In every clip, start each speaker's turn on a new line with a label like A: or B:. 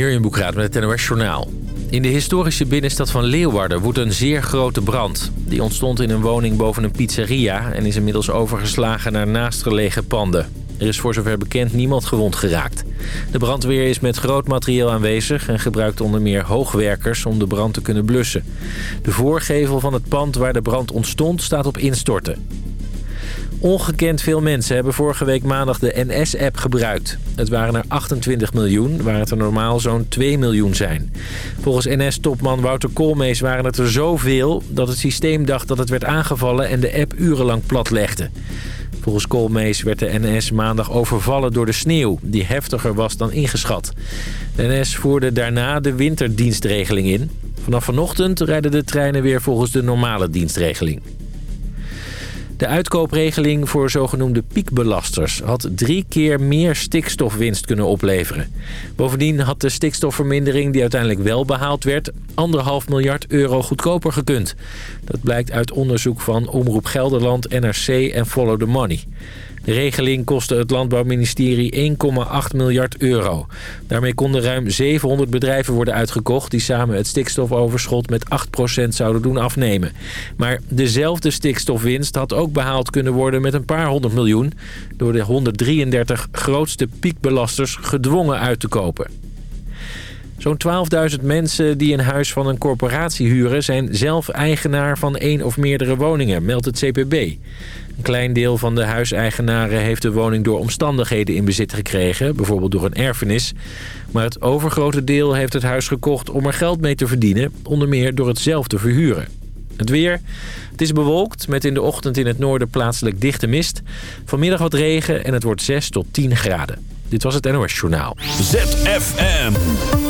A: Hier in Boekraad met het NOS Journaal. In de historische binnenstad van Leeuwarden woedt een zeer grote brand. Die ontstond in een woning boven een pizzeria... en is inmiddels overgeslagen naar naastgelegen panden. Er is voor zover bekend niemand gewond geraakt. De brandweer is met groot materieel aanwezig... en gebruikt onder meer hoogwerkers om de brand te kunnen blussen. De voorgevel van het pand waar de brand ontstond staat op instorten. Ongekend veel mensen hebben vorige week maandag de NS-app gebruikt. Het waren er 28 miljoen, waar het er normaal zo'n 2 miljoen zijn. Volgens NS-topman Wouter Koolmees waren het er zoveel... dat het systeem dacht dat het werd aangevallen en de app urenlang platlegde. Volgens Koolmees werd de NS maandag overvallen door de sneeuw... die heftiger was dan ingeschat. De NS voerde daarna de winterdienstregeling in. Vanaf vanochtend rijden de treinen weer volgens de normale dienstregeling. De uitkoopregeling voor zogenoemde piekbelasters had drie keer meer stikstofwinst kunnen opleveren. Bovendien had de stikstofvermindering die uiteindelijk wel behaald werd... anderhalf miljard euro goedkoper gekund. Dat blijkt uit onderzoek van Omroep Gelderland, NRC en Follow the Money. Regeling kostte het Landbouwministerie 1,8 miljard euro. Daarmee konden ruim 700 bedrijven worden uitgekocht... die samen het stikstofoverschot met 8% zouden doen afnemen. Maar dezelfde stikstofwinst had ook behaald kunnen worden met een paar honderd miljoen... door de 133 grootste piekbelasters gedwongen uit te kopen. Zo'n 12.000 mensen die een huis van een corporatie huren... zijn zelf eigenaar van één of meerdere woningen, meldt het CPB. Een klein deel van de huiseigenaren heeft de woning door omstandigheden in bezit gekregen, bijvoorbeeld door een erfenis. Maar het overgrote deel heeft het huis gekocht om er geld mee te verdienen, onder meer door het zelf te verhuren. Het weer. Het is bewolkt met in de ochtend in het noorden plaatselijk dichte mist. Vanmiddag wat regen en het wordt 6 tot 10 graden. Dit was het NOS Journaal.
B: ZFM.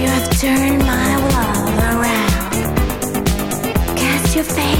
C: you have turned my
D: love around. Cast your
E: face.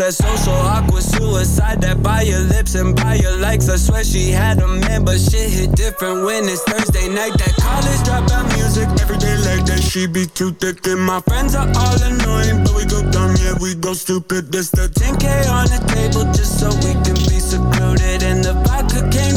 F: That
G: social awkward suicide. That by your lips and by your likes. I swear she had a man, but shit hit different when it's Thursday night. That college dropout music. Every day like that, she be too thick. And my friends are all annoying, but we go dumb, yeah, we go stupid. This the 10K on the table just so we can be secluded. And the vodka came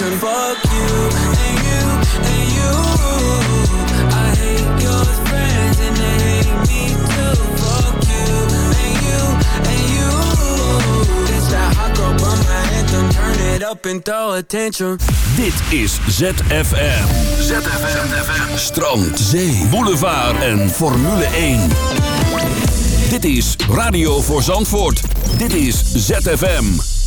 G: Attention. Fuck you and you and you. I hate your friends and they hate me too. Fuck you and you and you. It's that hot girl by my anthem. Turn it up and throw attention.
H: Dit is ZFM. ZFM. Strand, zee, boulevard en Formule 1. Dit is Radio voor Zandvoort. Dit is ZFM.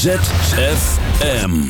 B: ZFM.